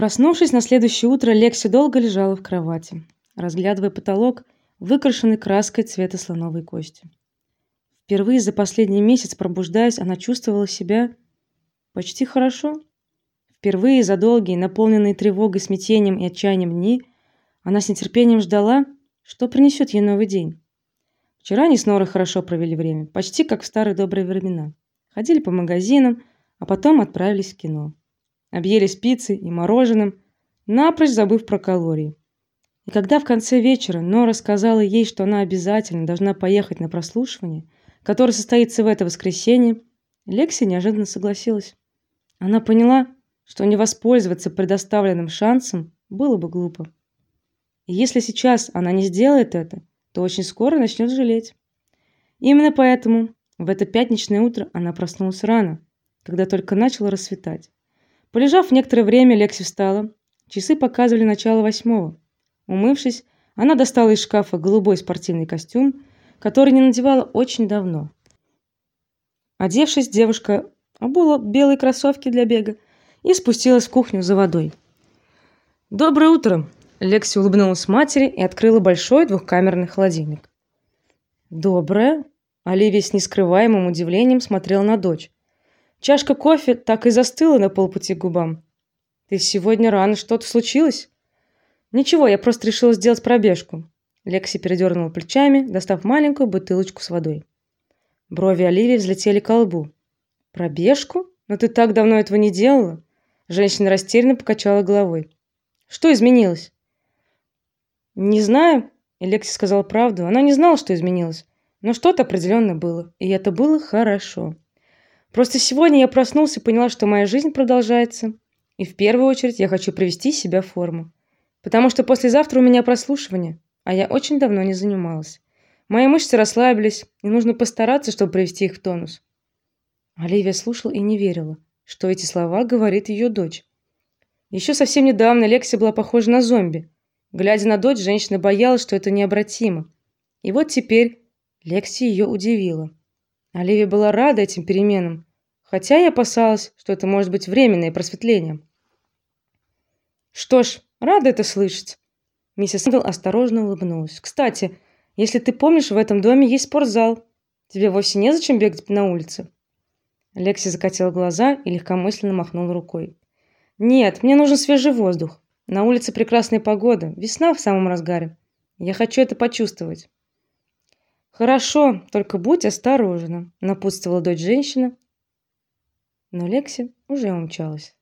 Проснувшись на следующее утро, Лекси долго лежала в кровати, разглядывая потолок, выкрашенный краской цвета слоновой кости. Впервые за последний месяц, пробуждаясь, она чувствовала себя почти хорошо. Впервые за долгие, наполненные тревогой, смятением и отчаянием дни, она с нетерпением ждала, что принесет ей новый день. Вчера они с Норой хорошо провели время, почти как в старые добрые времена. Ходили по магазинам, а потом отправились в кино. Объелись пиццей и мороженым, напрочь забыв про калории. И когда в конце вечера Нора сказала ей, что она обязательно должна поехать на прослушивание, которое состоится в это воскресенье, Лекси неожиданно согласилась. Она поняла, что не воспользоваться предоставленным шансом было бы глупо. И если сейчас она не сделает это, то очень скоро начнет жалеть. Именно поэтому в это пятничное утро она проснулась рано, когда только начало рассветать. Полежав некоторое время, Лекси встала. Часы показывали начало восьмого. Умывшись, она достала из шкафа голубой спортивный костюм, который не надевала очень давно. Одевшись, девушка обула белые кроссовки для бега и спустилась в кухню за водой. Доброе утро, Лекси улыбнулась матери и открыла большой двухкамерный холодильник. Доброе, Оливия с нескрываемым удивлением смотрела на дочь. Чашка кофе так и застыла на полпути к губам. Ты сегодня рано, что-то случилось? Ничего, я просто решила сделать пробежку. Лекси передернула плечами, достав маленькую бутылочку с водой. Брови Оливии взлетели к лбу. Пробежку? Но ты так давно этого не делала? Женщина растерянно покачала головой. Что изменилось? Не знаю, Лекси сказала правду. Она не знала, что изменилось, но что-то определенно было, и это было хорошо. Просто сегодня я проснулся и поняла, что моя жизнь продолжается, и в первую очередь я хочу привести себя в форму, потому что послезавтра у меня прослушивание, а я очень давно не занималась. Мои мышцы расслабились, и нужно постараться, чтобы привести их в тонус. Оливия слушала и не верила, что эти слова говорит ее дочь. Еще совсем недавно Лекси была похожа на зомби. Глядя на дочь, женщина боялась, что это необратимо. И вот теперь Лекси ее удивила. Оливия была рада этим переменам, хотя и опасалась, что это может быть временное просветление. Что ж, рада это слышать. Миссис Эндл осторожно улыбнулась. Кстати, если ты помнишь, в этом доме есть спортзал. Тебе вовсе не зачем бегать на улице. Лекси закатила глаза и легкомысленно махнула рукой. Нет, мне нужен свежий воздух. На улице прекрасная погода, весна в самом разгаре. Я хочу это почувствовать. Хорошо, только будь осторожна, напутствовала дочь женщина. Но Лекси уже умчалась.